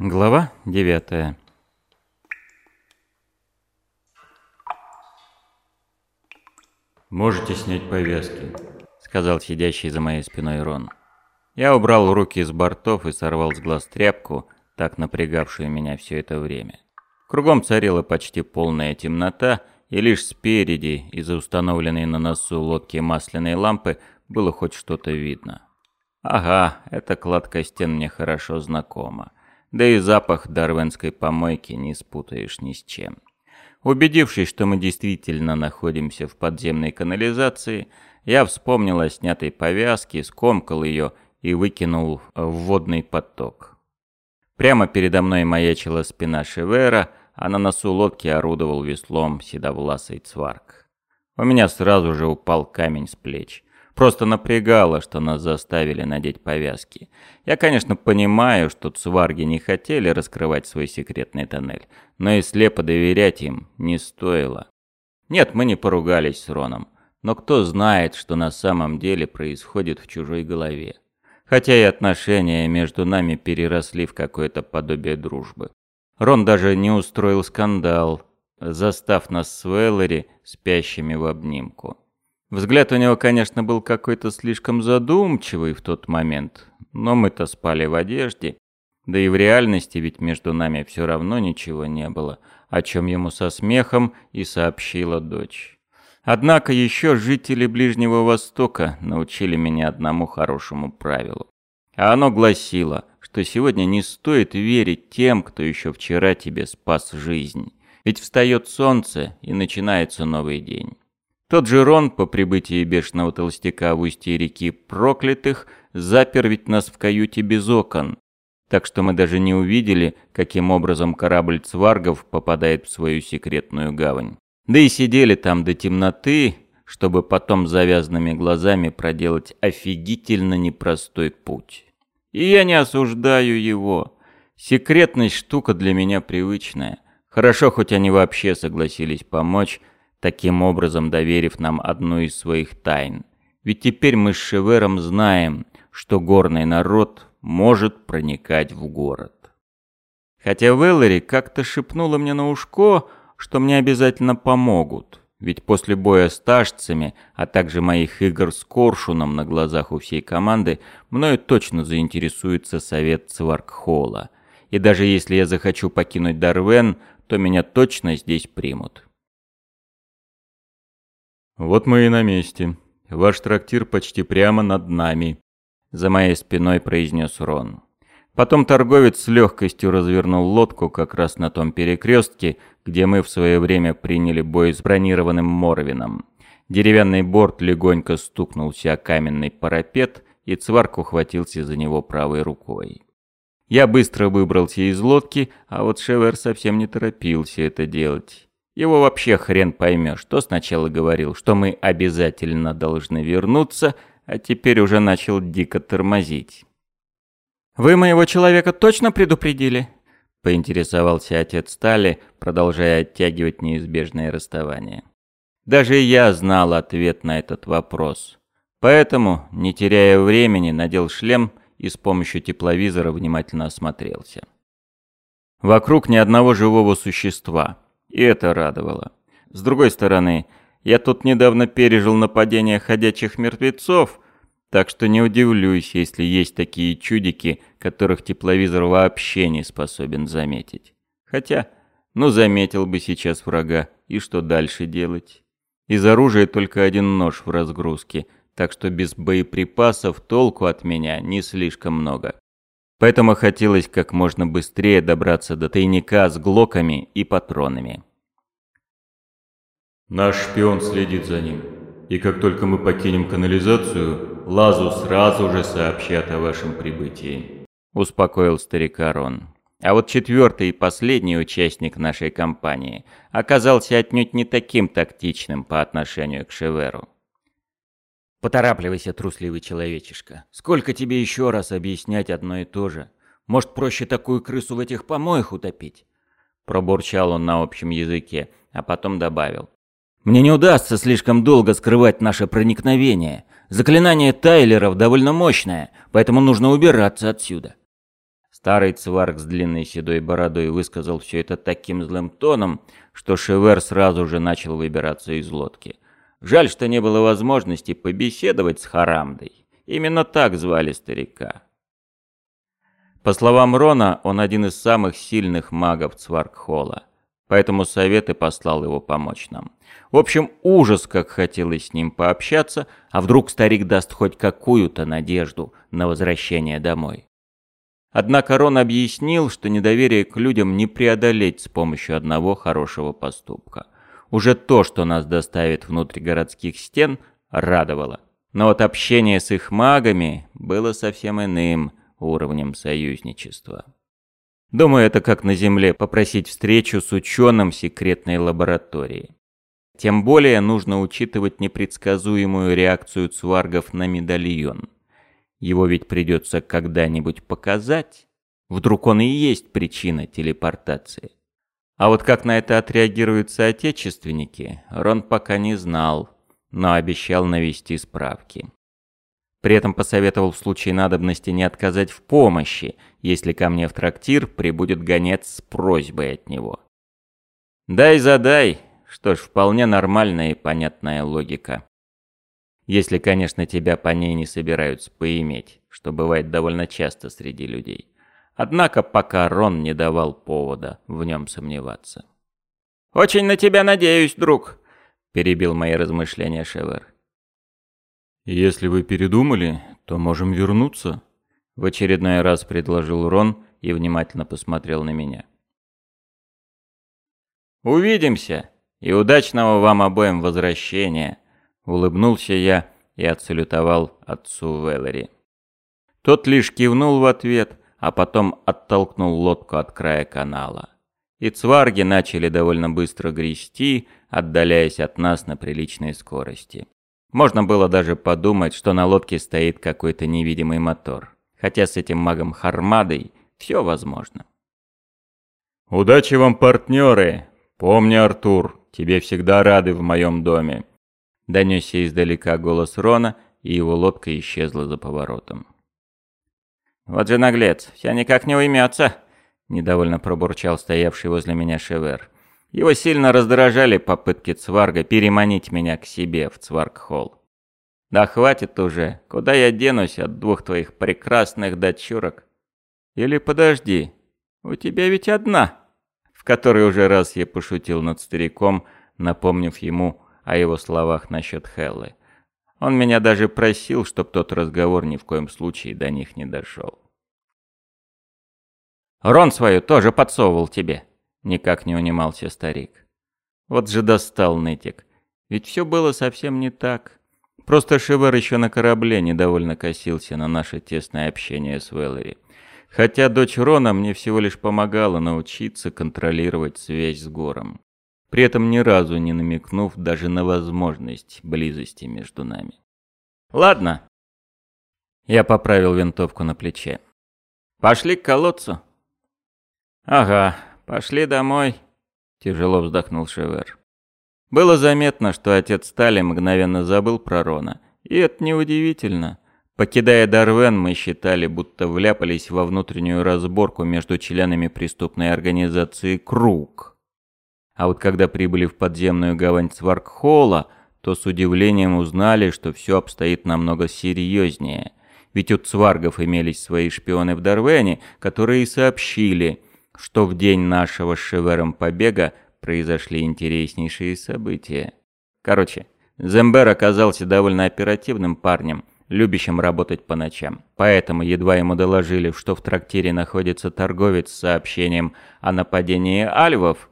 Глава девятая. «Можете снять повязки», — сказал сидящий за моей спиной Рон. Я убрал руки из бортов и сорвал с глаз тряпку, так напрягавшую меня все это время. Кругом царила почти полная темнота, и лишь спереди, из-за установленной на носу лодки масляной лампы, было хоть что-то видно. Ага, эта кладка стен мне хорошо знакома. Да и запах дарвенской помойки не спутаешь ни с чем. Убедившись, что мы действительно находимся в подземной канализации, я вспомнил о снятой повязке, скомкал ее и выкинул в водный поток. Прямо передо мной маячила спина Шевера, а на носу лодки орудовал веслом седовласый цварк. У меня сразу же упал камень с плеч. Просто напрягало, что нас заставили надеть повязки. Я, конечно, понимаю, что цварги не хотели раскрывать свой секретный тоннель, но и слепо доверять им не стоило. Нет, мы не поругались с Роном, но кто знает, что на самом деле происходит в чужой голове. Хотя и отношения между нами переросли в какое-то подобие дружбы. Рон даже не устроил скандал, застав нас с Веллери спящими в обнимку. Взгляд у него, конечно, был какой-то слишком задумчивый в тот момент, но мы-то спали в одежде, да и в реальности ведь между нами все равно ничего не было, о чем ему со смехом и сообщила дочь. Однако еще жители Ближнего Востока научили меня одному хорошему правилу. А оно гласило, что сегодня не стоит верить тем, кто еще вчера тебе спас жизнь. Ведь встает солнце и начинается новый день. Тот же Рон по прибытии бешеного толстяка в устье реки проклятых запер ведь нас в каюте без окон. Так что мы даже не увидели, каким образом корабль цваргов попадает в свою секретную гавань. Да и сидели там до темноты, чтобы потом завязанными глазами проделать офигительно непростой путь. И я не осуждаю его. Секретность штука для меня привычная. Хорошо, хоть они вообще согласились помочь, таким образом доверив нам одну из своих тайн. Ведь теперь мы с Шевером знаем, что горный народ может проникать в город. Хотя Веллери как-то шепнула мне на ушко, что мне обязательно помогут. Ведь после боя с ташцами, а также моих игр с Коршуном на глазах у всей команды, мною точно заинтересуется совет Цваркхола. И даже если я захочу покинуть Дарвен, то меня точно здесь примут. «Вот мы и на месте. Ваш трактир почти прямо над нами», — за моей спиной произнес Рон. Потом торговец с легкостью развернул лодку как раз на том перекрестке, где мы в свое время приняли бой с бронированным Морвином. Деревянный борт легонько стукнулся о каменный парапет, и Цварк ухватился за него правой рукой. Я быстро выбрался из лодки, а вот Шевер совсем не торопился это делать. Его вообще хрен поймешь, что сначала говорил, что мы обязательно должны вернуться, а теперь уже начал дико тормозить. «Вы моего человека точно предупредили?» — поинтересовался отец Стали, продолжая оттягивать неизбежное расставание. Даже я знал ответ на этот вопрос. Поэтому, не теряя времени, надел шлем и с помощью тепловизора внимательно осмотрелся. Вокруг ни одного живого существа — и это радовало. С другой стороны, я тут недавно пережил нападение ходячих мертвецов, так что не удивлюсь, если есть такие чудики, которых тепловизор вообще не способен заметить. Хотя, ну заметил бы сейчас врага, и что дальше делать? Из оружия только один нож в разгрузке, так что без боеприпасов толку от меня не слишком много. Поэтому хотелось как можно быстрее добраться до тайника с глоками и патронами. Наш шпион следит за ним. И как только мы покинем канализацию, Лазу сразу же сообщат о вашем прибытии. Успокоил старика Рон. А вот четвертый и последний участник нашей компании оказался отнюдь не таким тактичным по отношению к Шеверу. Поторапливайся, трусливый человечишка. Сколько тебе еще раз объяснять одно и то же? Может, проще такую крысу в этих помоях утопить? Пробурчал он на общем языке, а потом добавил. Мне не удастся слишком долго скрывать наше проникновение. Заклинание Тайлеров довольно мощное, поэтому нужно убираться отсюда. Старый цварк с длинной седой бородой высказал все это таким злым тоном, что Шевер сразу же начал выбираться из лодки. Жаль, что не было возможности побеседовать с Харамдой. Именно так звали старика. По словам Рона, он один из самых сильных магов Цваркхола, поэтому совет и послал его помочь нам. В общем, ужас, как хотелось с ним пообщаться, а вдруг старик даст хоть какую-то надежду на возвращение домой. Однако Рон объяснил, что недоверие к людям не преодолеть с помощью одного хорошего поступка. Уже то, что нас доставит внутрь городских стен, радовало. Но вот общение с их магами было совсем иным уровнем союзничества. Думаю, это как на Земле попросить встречу с ученым секретной лаборатории. Тем более нужно учитывать непредсказуемую реакцию цваргов на медальон. Его ведь придется когда-нибудь показать. Вдруг он и есть причина телепортации. А вот как на это отреагируют соотечественники, Рон пока не знал, но обещал навести справки. При этом посоветовал в случае надобности не отказать в помощи, если ко мне в трактир прибудет гонец с просьбой от него. «Дай задай», что ж, вполне нормальная и понятная логика. Если, конечно, тебя по ней не собираются поиметь, что бывает довольно часто среди людей. Однако пока Рон не давал повода в нем сомневаться. «Очень на тебя надеюсь, друг», — перебил мои размышления Шевер. «Если вы передумали, то можем вернуться», — в очередной раз предложил Рон и внимательно посмотрел на меня. «Увидимся, и удачного вам обоим возвращения», Улыбнулся я и отсалютовал отцу Веллери. Тот лишь кивнул в ответ, а потом оттолкнул лодку от края канала. И цварги начали довольно быстро грести, отдаляясь от нас на приличной скорости. Можно было даже подумать, что на лодке стоит какой-то невидимый мотор. Хотя с этим магом Хармадой все возможно. «Удачи вам, партнеры! Помни, Артур, тебе всегда рады в моем доме. Донесся издалека голос Рона, и его лодка исчезла за поворотом. «Вот же наглец, все никак не уймется!» — недовольно пробурчал стоявший возле меня Шевер. Его сильно раздражали попытки Цварга переманить меня к себе в Цварг-холл. «Да хватит уже, куда я денусь от двух твоих прекрасных дочурок? Или подожди, у тебя ведь одна!» В который уже раз я пошутил над стариком, напомнив ему о его словах насчет Хеллы. Он меня даже просил, чтоб тот разговор ни в коем случае до них не дошел. «Рон свою тоже подсовывал тебе», — никак не унимался старик. Вот же достал нытик. Ведь все было совсем не так. Просто Шивер еще на корабле недовольно косился на наше тесное общение с Веллери. Хотя дочь Рона мне всего лишь помогала научиться контролировать связь с Гором при этом ни разу не намекнув даже на возможность близости между нами. «Ладно». Я поправил винтовку на плече. «Пошли к колодцу». «Ага, пошли домой», — тяжело вздохнул Шевер. Было заметно, что отец Стали мгновенно забыл про Рона. И это неудивительно. Покидая Дарвен, мы считали, будто вляпались во внутреннюю разборку между членами преступной организации «Круг». А вот когда прибыли в подземную гавань Цваркхола, то с удивлением узнали, что все обстоит намного серьезнее. Ведь у цваргов имелись свои шпионы в Дарвене, которые сообщили, что в день нашего с Шевером побега произошли интереснейшие события. Короче, Зембер оказался довольно оперативным парнем, любящим работать по ночам. Поэтому едва ему доложили, что в трактире находится торговец с сообщением о нападении альвов,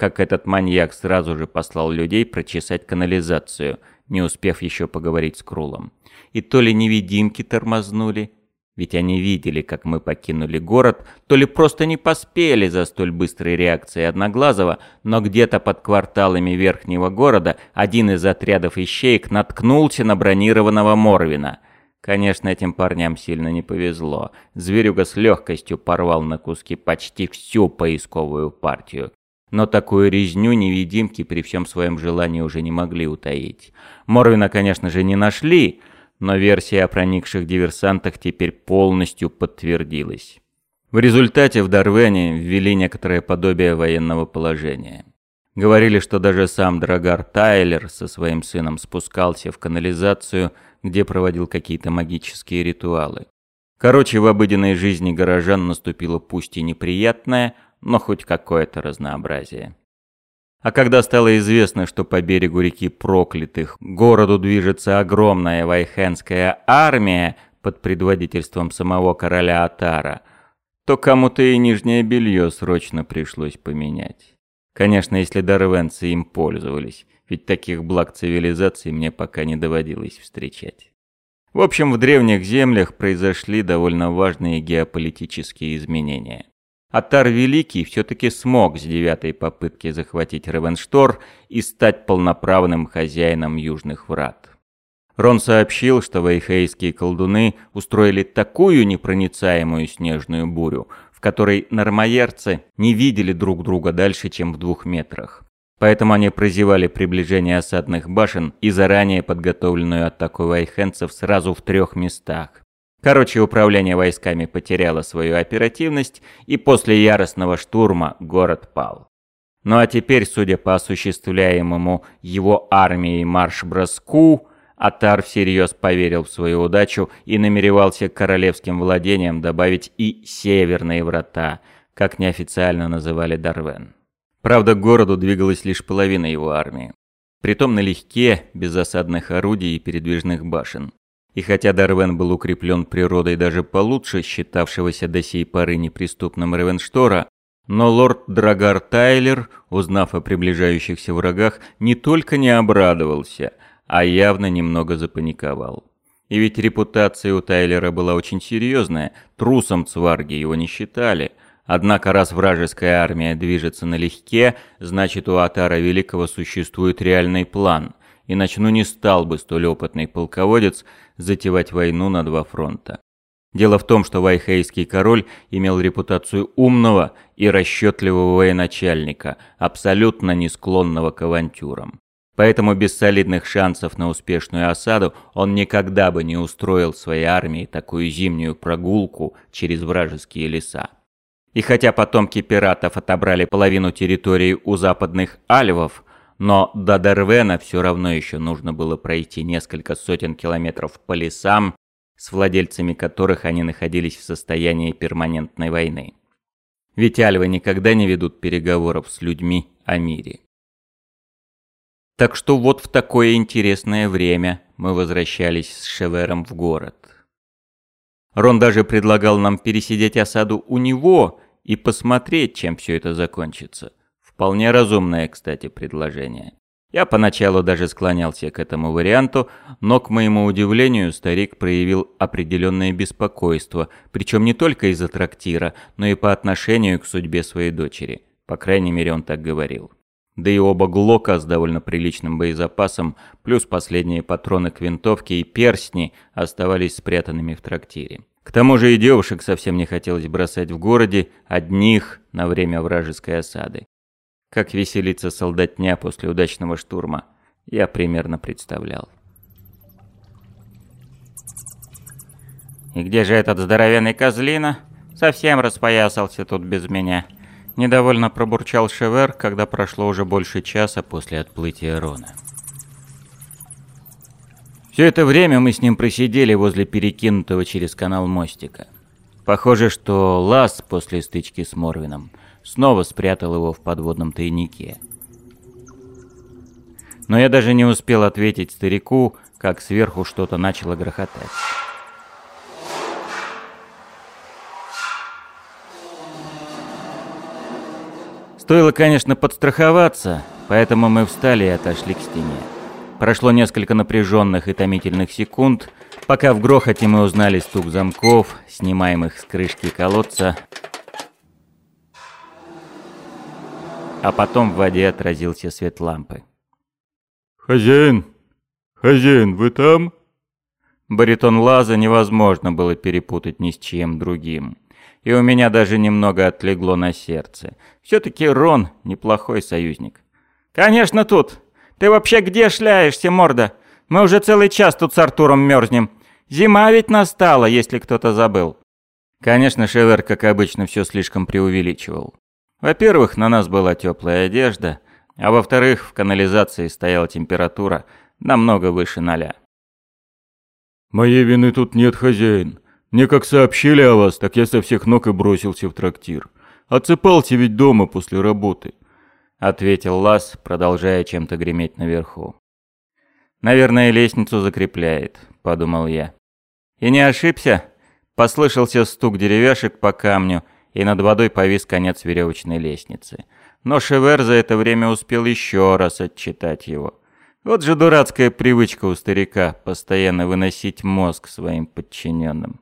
как этот маньяк сразу же послал людей прочесать канализацию, не успев еще поговорить с Крулом. И то ли невидимки тормознули, ведь они видели, как мы покинули город, то ли просто не поспели за столь быстрой реакцией Одноглазого, но где-то под кварталами верхнего города один из отрядов ищеек наткнулся на бронированного Морвина. Конечно, этим парням сильно не повезло. Зверюга с легкостью порвал на куски почти всю поисковую партию. Но такую резню невидимки при всем своем желании уже не могли утаить. Морвина, конечно же, не нашли, но версия о проникших диверсантах теперь полностью подтвердилась. В результате в Дарвене ввели некоторое подобие военного положения. Говорили, что даже сам Драгар Тайлер со своим сыном спускался в канализацию, где проводил какие-то магические ритуалы. Короче, в обыденной жизни горожан наступило пусть и неприятное, но хоть какое-то разнообразие. А когда стало известно, что по берегу реки Проклятых городу движется огромная вайхенская армия под предводительством самого короля Атара, то кому-то и нижнее белье срочно пришлось поменять. Конечно, если дарвенцы им пользовались, ведь таких благ цивилизации мне пока не доводилось встречать. В общем, в древних землях произошли довольно важные геополитические изменения. Атар Великий все-таки смог с девятой попытки захватить Ревенштор и стать полноправным хозяином Южных Врат. Рон сообщил, что вейхейские колдуны устроили такую непроницаемую снежную бурю, в которой нормоерцы не видели друг друга дальше, чем в двух метрах. Поэтому они прозевали приближение осадных башен и заранее подготовленную атаку вайхенцев сразу в трех местах. Короче, управление войсками потеряло свою оперативность, и после яростного штурма город пал. Ну а теперь, судя по осуществляемому его армией марш-броску, Атар всерьез поверил в свою удачу и намеревался к королевским владениям добавить и северные врата, как неофициально называли Дарвен. Правда, к городу двигалась лишь половина его армии. Притом налегке, без осадных орудий и передвижных башен. И хотя Дарвен был укреплен природой даже получше считавшегося до сей поры неприступным Ревенштора, но лорд Драгар Тайлер, узнав о приближающихся врагах, не только не обрадовался, а явно немного запаниковал. И ведь репутация у Тайлера была очень серьезная, трусом цварги его не считали. Однако раз вражеская армия движется налегке, значит у Атара Великого существует реальный план – иначе ну не стал бы столь опытный полководец затевать войну на два фронта. Дело в том, что Вайхейский король имел репутацию умного и расчетливого военачальника, абсолютно не склонного к авантюрам. Поэтому без солидных шансов на успешную осаду он никогда бы не устроил своей армии такую зимнюю прогулку через вражеские леса. И хотя потомки пиратов отобрали половину территории у западных альвов, но до Дервена все равно еще нужно было пройти несколько сотен километров по лесам, с владельцами которых они находились в состоянии перманентной войны. Ведь альвы никогда не ведут переговоров с людьми о мире. Так что вот в такое интересное время мы возвращались с Шевером в город. Рон даже предлагал нам пересидеть осаду у него и посмотреть, чем все это закончится. Вполне разумное, кстати, предложение. Я поначалу даже склонялся к этому варианту, но, к моему удивлению, старик проявил определенное беспокойство, причем не только из-за трактира, но и по отношению к судьбе своей дочери. По крайней мере, он так говорил. Да и оба Глока с довольно приличным боезапасом, плюс последние патроны к винтовке и перстни оставались спрятанными в трактире. К тому же и девушек совсем не хотелось бросать в городе одних на время вражеской осады. Как веселится солдатня после удачного штурма, я примерно представлял. «И где же этот здоровенный козлина? Совсем распоясался тут без меня». Недовольно пробурчал Шевер, когда прошло уже больше часа после отплытия Рона. Все это время мы с ним просидели возле перекинутого через канал мостика. Похоже, что Лас после стычки с Морвином снова спрятал его в подводном тайнике. Но я даже не успел ответить старику, как сверху что-то начало грохотать. Стоило, конечно, подстраховаться, поэтому мы встали и отошли к стене. Прошло несколько напряженных и томительных секунд, пока в грохоте мы узнали стук замков, снимаемых с крышки колодца, а потом в воде отразился свет лампы. «Хозяин! Хозяин, вы там?» Баритон Лаза невозможно было перепутать ни с чем другим. И у меня даже немного отлегло на сердце. Все-таки Рон неплохой союзник. «Конечно тут! Ты вообще где шляешься, морда? Мы уже целый час тут с Артуром мерзнем. Зима ведь настала, если кто-то забыл». Конечно, Шевер, как обычно, все слишком преувеличивал. Во-первых, на нас была теплая одежда, а во-вторых, в канализации стояла температура намного выше ноля. «Моей вины тут нет, хозяин. Мне как сообщили о вас, так я со всех ног и бросился в трактир. Отсыпался ведь дома после работы», — ответил Лас, продолжая чем-то греметь наверху. «Наверное, лестницу закрепляет», — подумал я. И не ошибся. Послышался стук деревяшек по камню, и над водой повис конец веревочной лестницы. Но Шевер за это время успел еще раз отчитать его. Вот же дурацкая привычка у старика постоянно выносить мозг своим подчиненным.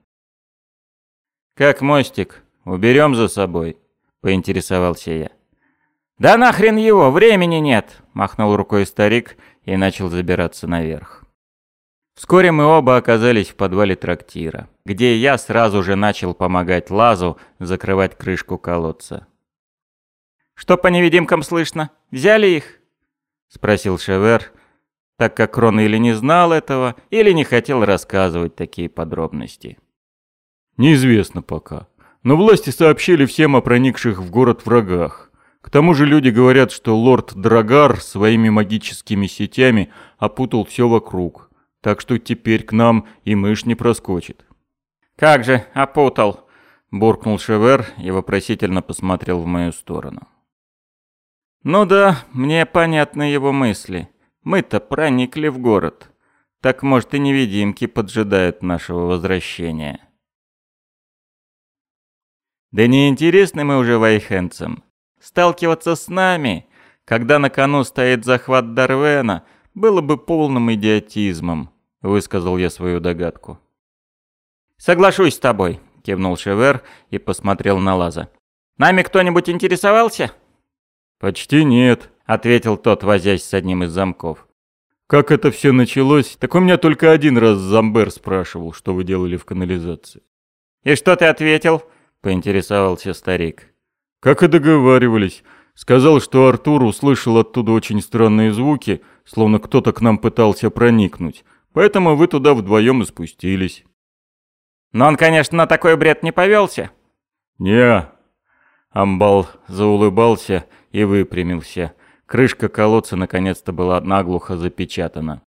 «Как мостик? Уберем за собой?» — поинтересовался я. «Да нахрен его, времени нет!» — махнул рукой старик и начал забираться наверх. Вскоре мы оба оказались в подвале трактира, где я сразу же начал помогать Лазу закрывать крышку колодца. «Что по невидимкам слышно? Взяли их?» — спросил Шевер, так как Рон или не знал этого, или не хотел рассказывать такие подробности. Неизвестно пока. Но власти сообщили всем о проникших в город врагах. К тому же люди говорят, что лорд Драгар своими магическими сетями опутал все вокруг. Так что теперь к нам и мышь не проскочит. «Как же, опутал!» – буркнул Шевер и вопросительно посмотрел в мою сторону. «Ну да, мне понятны его мысли. Мы-то проникли в город. Так, может, и невидимки поджидают нашего возвращения». Да не интересны мы уже вайхенцам. Сталкиваться с нами, когда на кону стоит захват Дарвена, было бы полным идиотизмом, высказал я свою догадку. Соглашусь с тобой, кивнул Шевер и посмотрел на Лаза. Нами кто-нибудь интересовался? Почти нет, ответил тот, возясь с одним из замков. Как это все началось? Так у меня только один раз Замбер спрашивал, что вы делали в канализации. И что ты ответил? — поинтересовался старик. «Как и договаривались. Сказал, что Артур услышал оттуда очень странные звуки, словно кто-то к нам пытался проникнуть. Поэтому вы туда вдвоем и спустились». «Но он, конечно, на такой бред не повелся». «Не». Амбал заулыбался и выпрямился. Крышка колодца наконец-то была наглухо запечатана.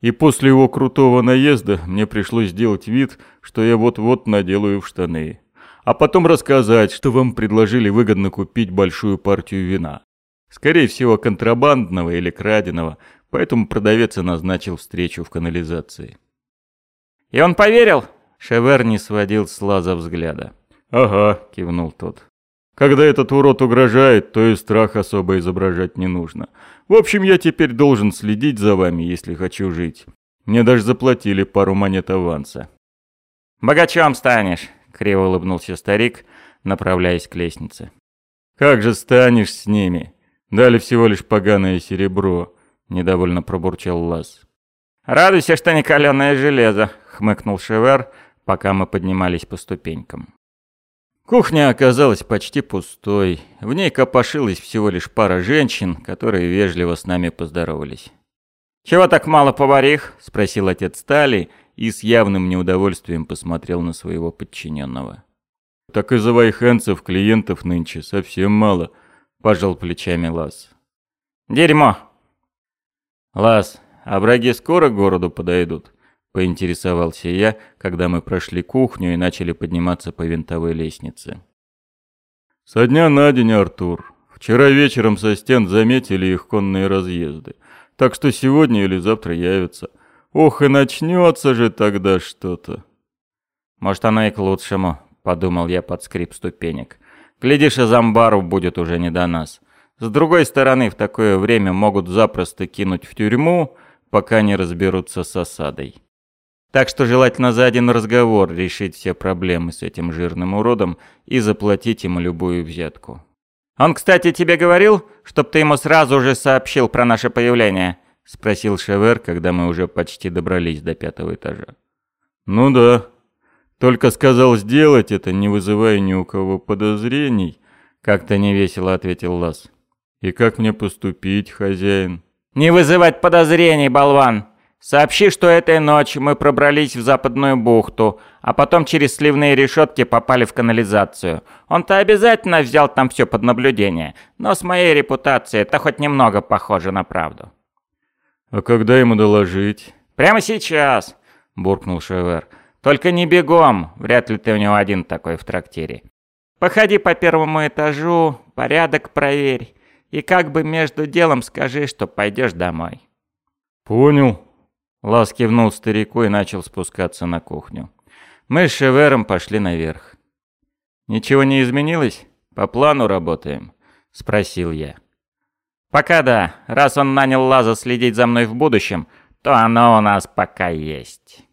И после его крутого наезда мне пришлось сделать вид, что я вот-вот наделаю в штаны а потом рассказать, что вам предложили выгодно купить большую партию вина. Скорее всего, контрабандного или краденого, поэтому продавец и назначил встречу в канализации. «И он поверил?» Шевер не сводил с Лаза взгляда. «Ага», — кивнул тот. «Когда этот урод угрожает, то и страх особо изображать не нужно. В общем, я теперь должен следить за вами, если хочу жить. Мне даже заплатили пару монет аванса». «Богачом станешь», Криво улыбнулся старик, направляясь к лестнице. «Как же станешь с ними? Дали всего лишь поганое серебро», — недовольно пробурчал Лас. «Радуйся, что не каленое железо», — хмыкнул Шевер, пока мы поднимались по ступенькам. Кухня оказалась почти пустой. В ней копошилась всего лишь пара женщин, которые вежливо с нами поздоровались. «Чего так мало поварих?» — спросил отец Стали и с явным неудовольствием посмотрел на своего подчиненного. «Так из-за вайхенцев клиентов нынче совсем мало», — пожал плечами Лас. «Дерьмо!» «Лас, а враги скоро к городу подойдут?» — поинтересовался я, когда мы прошли кухню и начали подниматься по винтовой лестнице. «Со дня на день, Артур. Вчера вечером со стен заметили их конные разъезды, так что сегодня или завтра явятся». Ох, и начнется же тогда что-то. Может, оно и к лучшему, подумал я под скрип ступенек. Глядишь, и Замбару будет уже не до нас. С другой стороны, в такое время могут запросто кинуть в тюрьму, пока не разберутся с осадой. Так что желательно за один разговор решить все проблемы с этим жирным уродом и заплатить ему любую взятку. «Он, кстати, тебе говорил, чтоб ты ему сразу же сообщил про наше появление?» — спросил Шевер, когда мы уже почти добрались до пятого этажа. «Ну да. Только сказал сделать это, не вызывая ни у кого подозрений», — как-то невесело ответил Лас. «И как мне поступить, хозяин?» «Не вызывать подозрений, болван!» — Сообщи, что этой ночью мы пробрались в западную бухту, а потом через сливные решетки попали в канализацию. Он-то обязательно взял там все под наблюдение, но с моей репутацией это хоть немного похоже на правду. «А когда ему доложить?» «Прямо сейчас», — буркнул Шевер. «Только не бегом, вряд ли ты у него один такой в трактире. Походи по первому этажу, порядок проверь, и как бы между делом скажи, что пойдешь домой». «Понял», Лас кивнул старику и начал спускаться на кухню. Мы с Шевером пошли наверх. «Ничего не изменилось? По плану работаем?» — спросил я. «Пока да. Раз он нанял Лаза следить за мной в будущем, то оно у нас пока есть».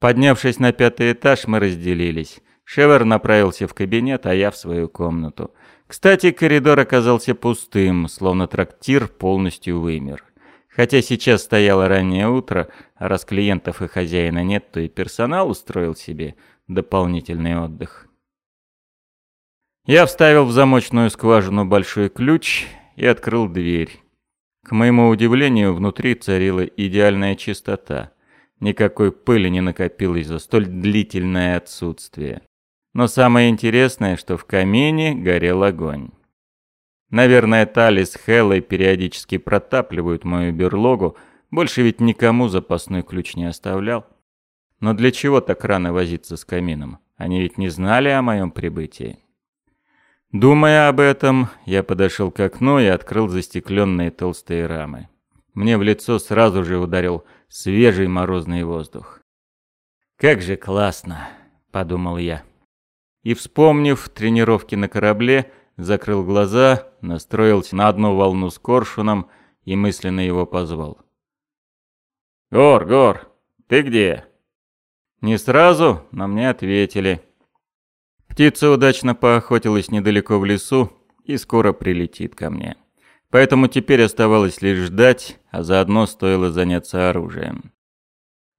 Поднявшись на пятый этаж, мы разделились. Шевер направился в кабинет, а я в свою комнату. Кстати, коридор оказался пустым, словно трактир полностью вымер. Хотя сейчас стояло раннее утро, а раз клиентов и хозяина нет, то и персонал устроил себе дополнительный отдых. Я вставил в замочную скважину большой ключ и открыл дверь. К моему удивлению, внутри царила идеальная чистота. Никакой пыли не накопилось за столь длительное отсутствие. Но самое интересное, что в камине горел огонь. Наверное, Тали с Хеллой периодически протапливают мою берлогу, больше ведь никому запасной ключ не оставлял. Но для чего так рано возиться с камином? Они ведь не знали о моем прибытии. Думая об этом, я подошел к окну и открыл застекленные толстые рамы. Мне в лицо сразу же ударил свежий морозный воздух. «Как же классно!» — подумал я. И, вспомнив тренировки на корабле, закрыл глаза, настроился на одну волну с коршуном и мысленно его позвал. «Гор, Гор, ты где?» Не сразу, но мне ответили. Птица удачно поохотилась недалеко в лесу и скоро прилетит ко мне. Поэтому теперь оставалось лишь ждать, а заодно стоило заняться оружием.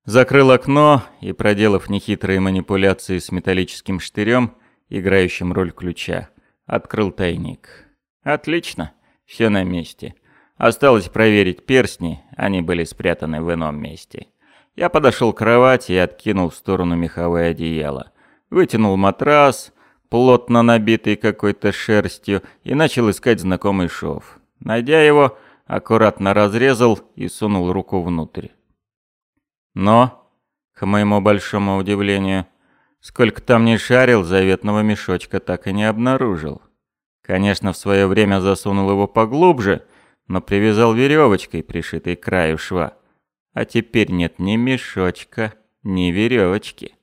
Закрыл окно и, проделав нехитрые манипуляции с металлическим штырем, играющим роль ключа, Открыл тайник. Отлично, все на месте. Осталось проверить перстни, они были спрятаны в ином месте. Я подошел к кровати и откинул в сторону меховое одеяло. Вытянул матрас, плотно набитый какой-то шерстью, и начал искать знакомый шов. Найдя его, аккуратно разрезал и сунул руку внутрь. Но, к моему большому удивлению, Сколько там ни шарил, заветного мешочка так и не обнаружил. Конечно, в свое время засунул его поглубже, но привязал веревочкой, пришитой к краю шва. А теперь нет ни мешочка, ни веревочки.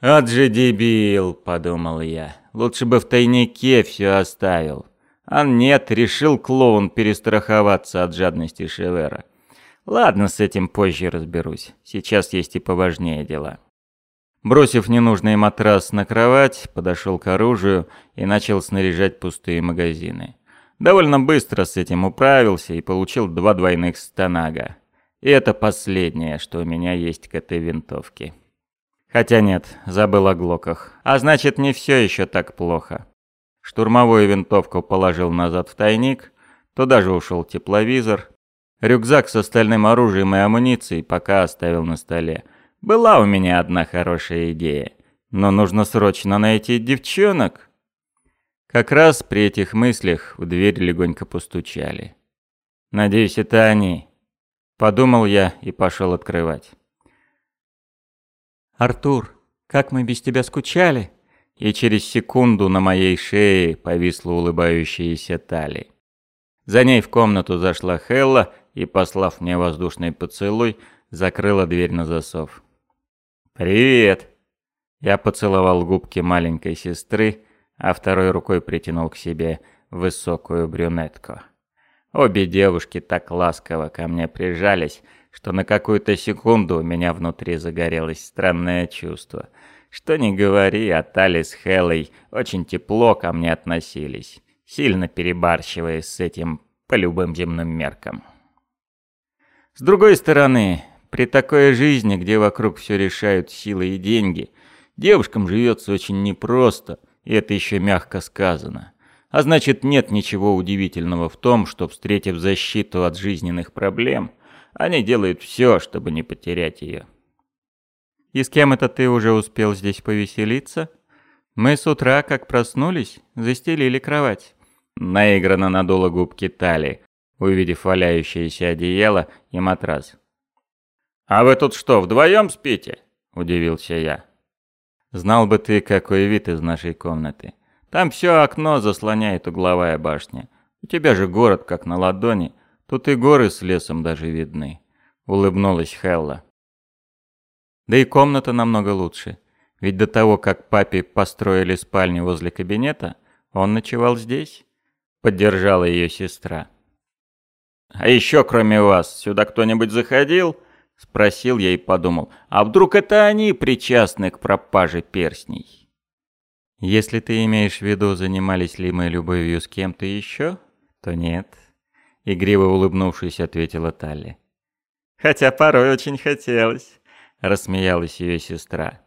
«От же дебил!» – подумал я. «Лучше бы в тайнике все оставил». А нет, решил клоун перестраховаться от жадности Шевера. Ладно, с этим позже разберусь. Сейчас есть и поважнее дела. Бросив ненужный матрас на кровать, подошел к оружию и начал снаряжать пустые магазины. Довольно быстро с этим управился и получил два двойных станага. И это последнее, что у меня есть к этой винтовке. Хотя нет, забыл о глоках. А значит, не все еще так плохо. Штурмовую винтовку положил назад в тайник, туда же ушел тепловизор. Рюкзак с остальным оружием и амуницией пока оставил на столе – была у меня одна хорошая идея, но нужно срочно найти девчонок. Как раз при этих мыслях в дверь легонько постучали. Надеюсь, это они. Подумал я и пошел открывать. «Артур, как мы без тебя скучали!» И через секунду на моей шее повисла улыбающаяся Тали. За ней в комнату зашла Хелла и, послав мне воздушный поцелуй, закрыла дверь на засов. «Привет!» Я поцеловал губки маленькой сестры, а второй рукой притянул к себе высокую брюнетку. Обе девушки так ласково ко мне прижались, что на какую-то секунду у меня внутри загорелось странное чувство. Что ни говори, а Тали с Хеллой очень тепло ко мне относились, сильно перебарщивая с этим по любым земным меркам. С другой стороны, при такой жизни, где вокруг все решают силы и деньги, девушкам живется очень непросто, и это еще мягко сказано. А значит, нет ничего удивительного в том, что, встретив защиту от жизненных проблем, Они делают все, чтобы не потерять ее. «И с кем это ты уже успел здесь повеселиться? Мы с утра, как проснулись, застелили кровать». Наигранно надула губки Тали, увидев валяющееся одеяло и матрас. «А вы тут что, вдвоем спите?» – удивился я. «Знал бы ты, какой вид из нашей комнаты. Там все окно заслоняет угловая башня. У тебя же город как на ладони, тут и горы с лесом даже видны», – улыбнулась Хелла. «Да и комната намного лучше. Ведь до того, как папе построили спальню возле кабинета, он ночевал здесь», – поддержала ее сестра. «А еще кроме вас сюда кто-нибудь заходил?» — спросил я и подумал, а вдруг это они причастны к пропаже перстней? Если ты имеешь в виду, занимались ли мы любовью с кем-то еще, то нет. Игриво улыбнувшись, ответила Талли. Хотя порой очень хотелось, рассмеялась ее сестра.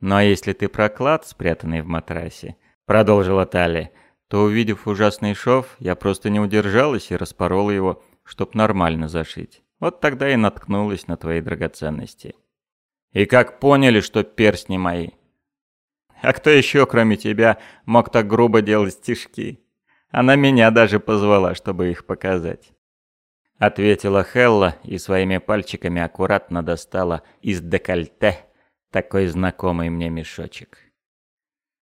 Ну а если ты проклад, спрятанный в матрасе, продолжила Талли, то увидев ужасный шов, я просто не удержалась и распорола его, чтоб нормально зашить. Вот тогда и наткнулась на твои драгоценности. И как поняли, что перстни мои? А кто еще, кроме тебя, мог так грубо делать стишки? Она меня даже позвала, чтобы их показать. Ответила Хелла и своими пальчиками аккуратно достала из декольте такой знакомый мне мешочек.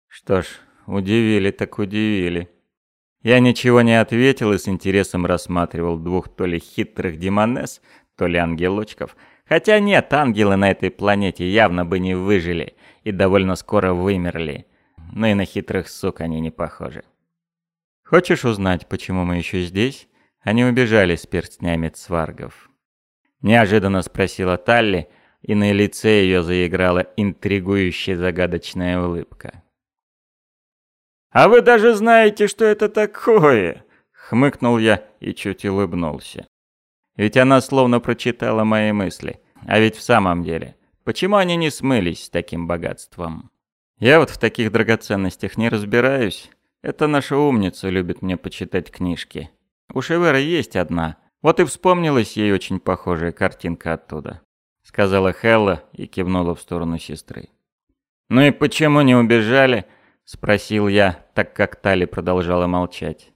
Что ж, удивили так удивили. Я ничего не ответил и с интересом рассматривал двух то ли хитрых демонесс, то ли ангелочков. Хотя нет, ангелы на этой планете явно бы не выжили и довольно скоро вымерли. Но и на хитрых сук они не похожи. Хочешь узнать, почему мы еще здесь? Они убежали с перстнями цваргов. Неожиданно спросила Талли, и на лице ее заиграла интригующая загадочная улыбка. «А вы даже знаете, что это такое?» Хмыкнул я и чуть улыбнулся. Ведь она словно прочитала мои мысли. А ведь в самом деле, почему они не смылись с таким богатством? Я вот в таких драгоценностях не разбираюсь. Это наша умница любит мне почитать книжки. У Шевера есть одна. Вот и вспомнилась ей очень похожая картинка оттуда. Сказала Хелла и кивнула в сторону сестры. «Ну и почему не убежали?» Спросил я, так как Тали продолжала молчать.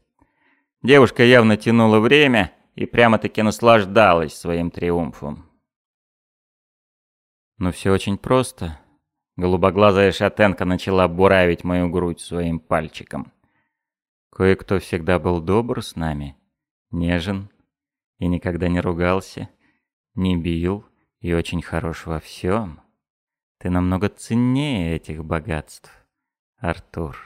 Девушка явно тянула время и прямо-таки наслаждалась своим триумфом. «Ну все очень просто». Голубоглазая шатенка начала буравить мою грудь своим пальчиком. Кое-кто всегда был добр с нами, нежен и никогда не ругался, не бил и очень хорош во всем. Ты намного ценнее этих богатств. Артур.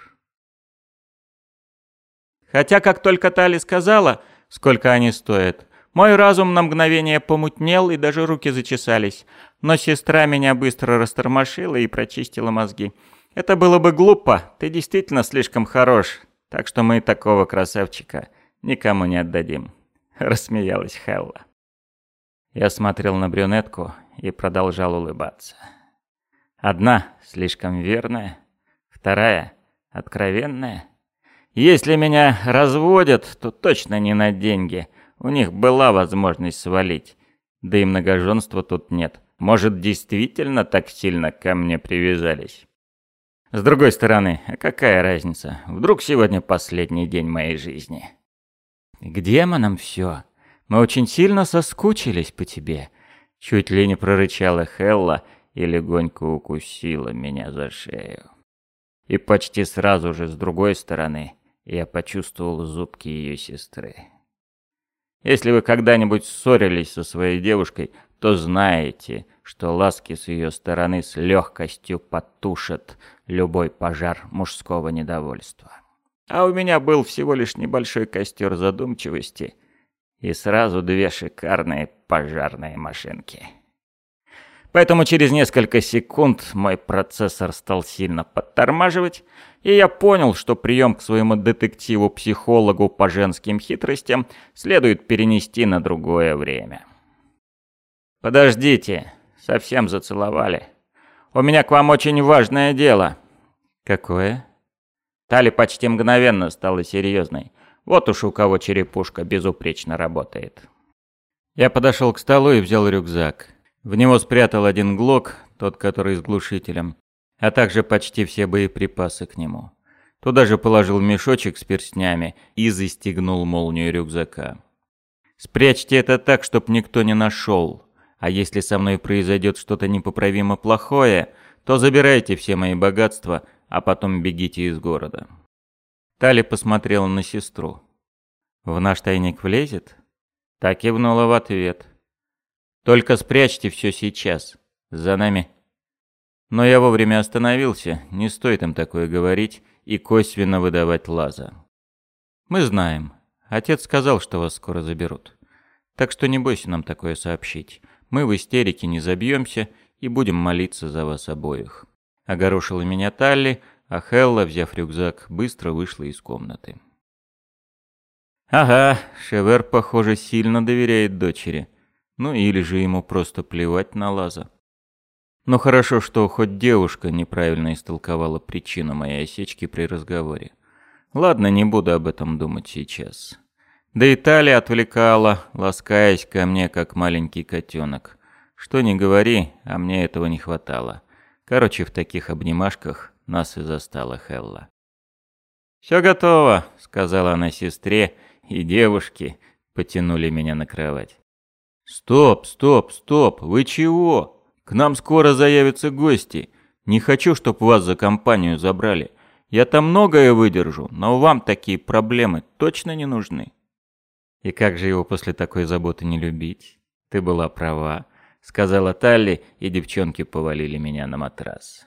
Хотя, как только Тали сказала, сколько они стоят, мой разум на мгновение помутнел и даже руки зачесались. Но сестра меня быстро растормошила и прочистила мозги. Это было бы глупо, ты действительно слишком хорош, так что мы такого красавчика никому не отдадим. Рассмеялась Хелла. Я смотрел на брюнетку и продолжал улыбаться. Одна слишком верная, Вторая — откровенная. Если меня разводят, то точно не на деньги. У них была возможность свалить. Да и многоженства тут нет. Может, действительно так сильно ко мне привязались? С другой стороны, а какая разница? Вдруг сегодня последний день моей жизни? К демонам все. Мы очень сильно соскучились по тебе. Чуть ли не прорычала Хелла и легонько укусила меня за шею. И почти сразу же с другой стороны я почувствовал зубки ее сестры. Если вы когда-нибудь ссорились со своей девушкой, то знаете, что ласки с ее стороны с легкостью потушат любой пожар мужского недовольства. А у меня был всего лишь небольшой костер задумчивости и сразу две шикарные пожарные машинки. Поэтому через несколько секунд мой процессор стал сильно подтормаживать, и я понял, что прием к своему детективу-психологу по женским хитростям следует перенести на другое время. «Подождите, совсем зацеловали. У меня к вам очень важное дело». «Какое?» Тали почти мгновенно стала серьезной. Вот уж у кого черепушка безупречно работает. Я подошел к столу и взял рюкзак. В него спрятал один глок, тот, который с глушителем, а также почти все боеприпасы к нему. Туда же положил мешочек с перстнями и застегнул молнию рюкзака. «Спрячьте это так, чтоб никто не нашел. А если со мной произойдет что-то непоправимо плохое, то забирайте все мои богатства, а потом бегите из города». Тали посмотрела на сестру. «В наш тайник влезет?» Так кивнула в ответ. «Только спрячьте все сейчас. За нами». Но я вовремя остановился, не стоит им такое говорить и косвенно выдавать Лаза. «Мы знаем. Отец сказал, что вас скоро заберут. Так что не бойся нам такое сообщить. Мы в истерике не забьемся и будем молиться за вас обоих». Огорошила меня Талли, а Хелла, взяв рюкзак, быстро вышла из комнаты. Ага, Шевер, похоже, сильно доверяет дочери. Ну или же ему просто плевать на Лаза. Но хорошо, что хоть девушка неправильно истолковала причину моей осечки при разговоре. Ладно, не буду об этом думать сейчас. Да и Талия отвлекала, ласкаясь ко мне, как маленький котенок. Что ни говори, а мне этого не хватало. Короче, в таких обнимашках нас и застала Хелла. «Все готово», — сказала она сестре, и девушки потянули меня на кровать. «Стоп, стоп, стоп, вы чего?» К нам скоро заявятся гости. Не хочу, чтоб вас за компанию забрали. Я там многое выдержу, но вам такие проблемы точно не нужны. И как же его после такой заботы не любить? Ты была права, сказала Талли, и девчонки повалили меня на матрас.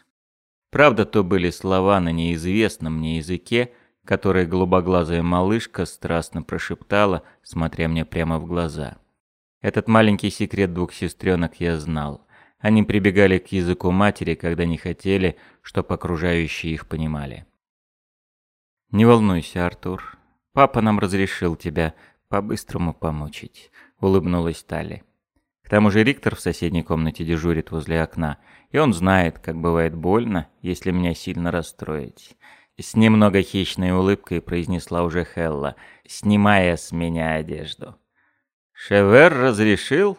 Правда, то были слова на неизвестном мне языке, которые голубоглазая малышка страстно прошептала, смотря мне прямо в глаза. Этот маленький секрет двух сестренок я знал. Они прибегали к языку матери, когда не хотели, чтобы окружающие их понимали. «Не волнуйся, Артур. Папа нам разрешил тебя по-быстрому помучить», — улыбнулась Тали. «К тому же Риктор в соседней комнате дежурит возле окна, и он знает, как бывает больно, если меня сильно расстроить». С немного хищной улыбкой произнесла уже Хелла, снимая с меня одежду. «Шевер разрешил?»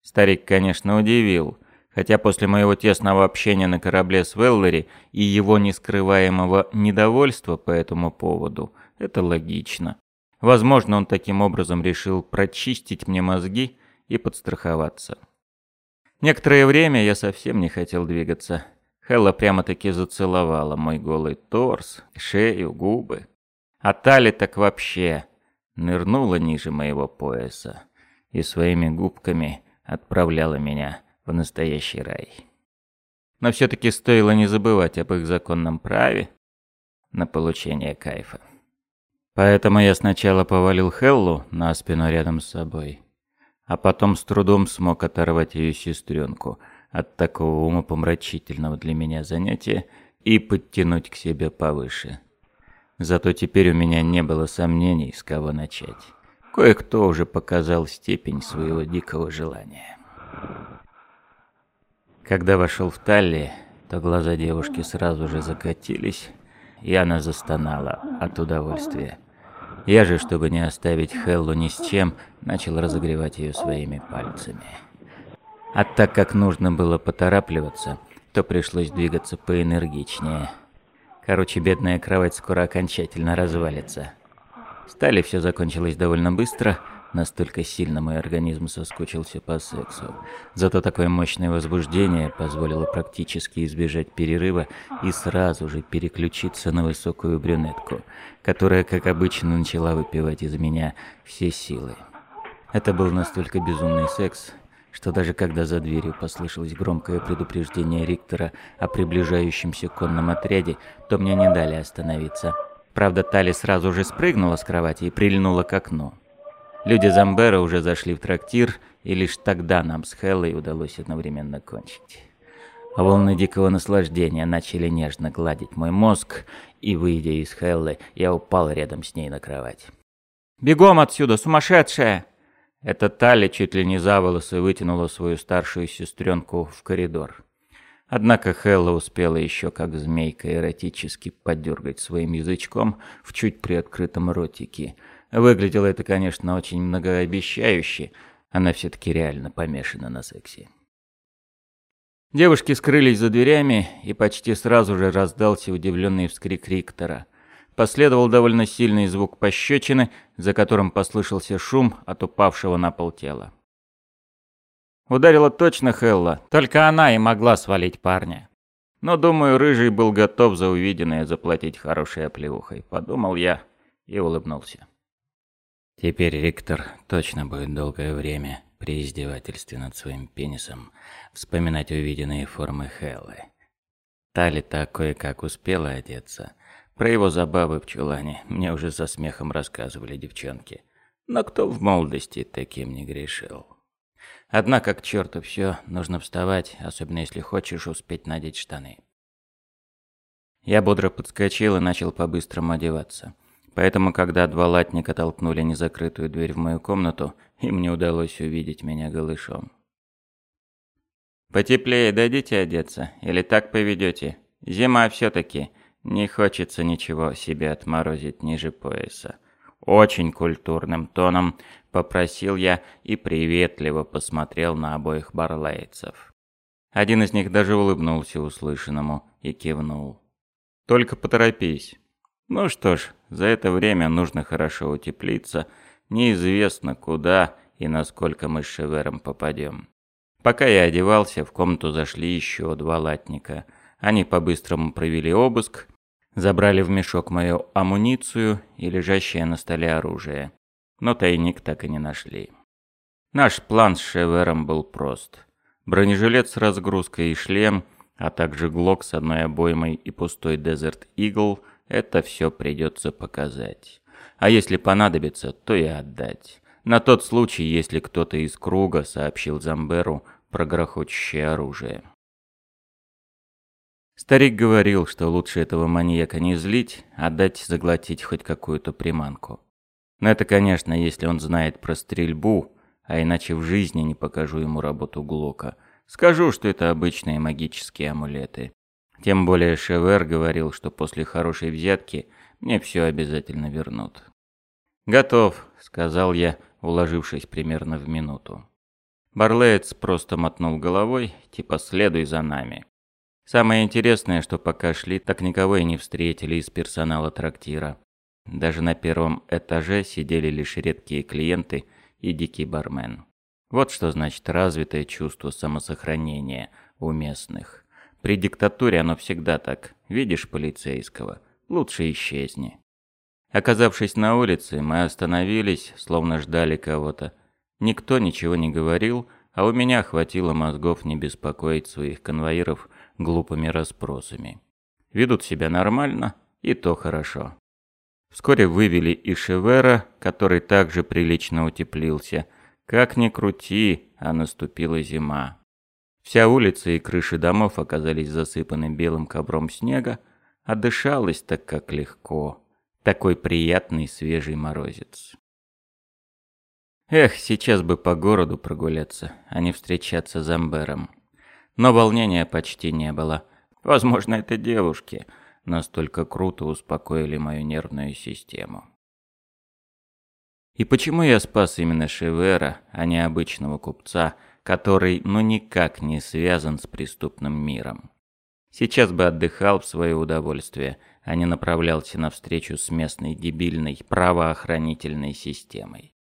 Старик, конечно, удивил, хотя после моего тесного общения на корабле с Веллери и его нескрываемого недовольства по этому поводу, это логично. Возможно, он таким образом решил прочистить мне мозги и подстраховаться. Некоторое время я совсем не хотел двигаться. Хелла прямо-таки зацеловала мой голый торс, шею, губы. А Тали так вообще нырнула ниже моего пояса и своими губками отправляла меня в настоящий рай. Но все-таки стоило не забывать об их законном праве на получение кайфа. Поэтому я сначала повалил Хеллу на спину рядом с собой, а потом с трудом смог оторвать ее сестренку от такого умопомрачительного для меня занятия и подтянуть к себе повыше. Зато теперь у меня не было сомнений, с кого начать. Кое-кто уже показал степень своего дикого желания. Когда вошел в Талли, то глаза девушки сразу же закатились, и она застонала от удовольствия. Я же, чтобы не оставить Хеллу ни с чем, начал разогревать ее своими пальцами. А так как нужно было поторапливаться, то пришлось двигаться поэнергичнее. Короче, бедная кровать скоро окончательно развалится. Стали все закончилось довольно быстро — Настолько сильно мой организм соскучился по сексу. Зато такое мощное возбуждение позволило практически избежать перерыва и сразу же переключиться на высокую брюнетку, которая, как обычно, начала выпивать из меня все силы. Это был настолько безумный секс, что даже когда за дверью послышалось громкое предупреждение Риктора о приближающемся конном отряде, то мне не дали остановиться. Правда, Тали сразу же спрыгнула с кровати и прильнула к окну. Люди Замбера уже зашли в трактир, и лишь тогда нам с Хеллой удалось одновременно кончить. Волны дикого наслаждения начали нежно гладить мой мозг, и, выйдя из Хеллы, я упал рядом с ней на кровать. «Бегом отсюда, сумасшедшая!» Эта Тали чуть ли не за волосы вытянула свою старшую сестренку в коридор. Однако Хелла успела еще как змейка эротически подергать своим язычком в чуть приоткрытом ротике – Выглядело это, конечно, очень многообещающе, Она все-таки реально помешана на сексе. Девушки скрылись за дверями, и почти сразу же раздался удивленный вскрик Риктора. Последовал довольно сильный звук пощечины, за которым послышался шум от упавшего на пол тела. Ударила точно Хелла, только она и могла свалить парня. Но, думаю, Рыжий был готов за увиденное заплатить хорошей оплеухой, подумал я и улыбнулся. Теперь Риктор точно будет долгое время при издевательстве над своим пенисом вспоминать увиденные формы Хеллы. Тали-то кое-как успела одеться. Про его забавы в чулане мне уже со смехом рассказывали девчонки. Но кто в молодости таким не грешил? Однако, к черту все, нужно вставать, особенно если хочешь успеть надеть штаны. Я бодро подскочил и начал по-быстрому одеваться. Поэтому, когда два латника толкнули незакрытую дверь в мою комнату, им не удалось увидеть меня голышом. «Потеплее дадите одеться? Или так поведете? Зима все-таки. Не хочется ничего себе отморозить ниже пояса». Очень культурным тоном попросил я и приветливо посмотрел на обоих барлейцев. Один из них даже улыбнулся услышанному и кивнул. «Только поторопись». Ну что ж, за это время нужно хорошо утеплиться. Неизвестно куда и насколько мы с Шевером попадем. Пока я одевался, в комнату зашли еще два латника. Они по-быстрому провели обыск, забрали в мешок мою амуницию и лежащее на столе оружие но тайник так и не нашли. Наш план с Шевером был прост. Бронежилет с разгрузкой и шлем, а также глок с одной обоймой и пустой Desert Eagle – это все придется показать. А если понадобится, то и отдать. На тот случай, если кто-то из круга сообщил Замберу про грохочущее оружие. Старик говорил, что лучше этого маньяка не злить, а дать заглотить хоть какую-то приманку. Но это, конечно, если он знает про стрельбу, а иначе в жизни не покажу ему работу Глока. Скажу, что это обычные магические амулеты. Тем более Шевер говорил, что после хорошей взятки мне все обязательно вернут. «Готов», — сказал я, уложившись примерно в минуту. Барлеец просто мотнул головой, типа «следуй за нами». Самое интересное, что пока шли, так никого и не встретили из персонала трактира. Даже на первом этаже сидели лишь редкие клиенты и дикий бармен. Вот что значит развитое чувство самосохранения у местных. При диктатуре оно всегда так. Видишь полицейского, лучше исчезни. Оказавшись на улице, мы остановились, словно ждали кого-то. Никто ничего не говорил, а у меня хватило мозгов не беспокоить своих конвоиров глупыми расспросами. Ведут себя нормально, и то хорошо. Вскоре вывели и Шевера, который также прилично утеплился. Как ни крути, а наступила зима. Вся улица и крыши домов оказались засыпаны белым ковром снега, а дышалось так как легко. Такой приятный свежий морозец. Эх, сейчас бы по городу прогуляться, а не встречаться с Амбером. Но волнения почти не было. Возможно, это девушки – настолько круто успокоили мою нервную систему. И почему я спас именно Шевера, а не обычного купца, который ну никак не связан с преступным миром? Сейчас бы отдыхал в свое удовольствие, а не направлялся на встречу с местной дебильной правоохранительной системой.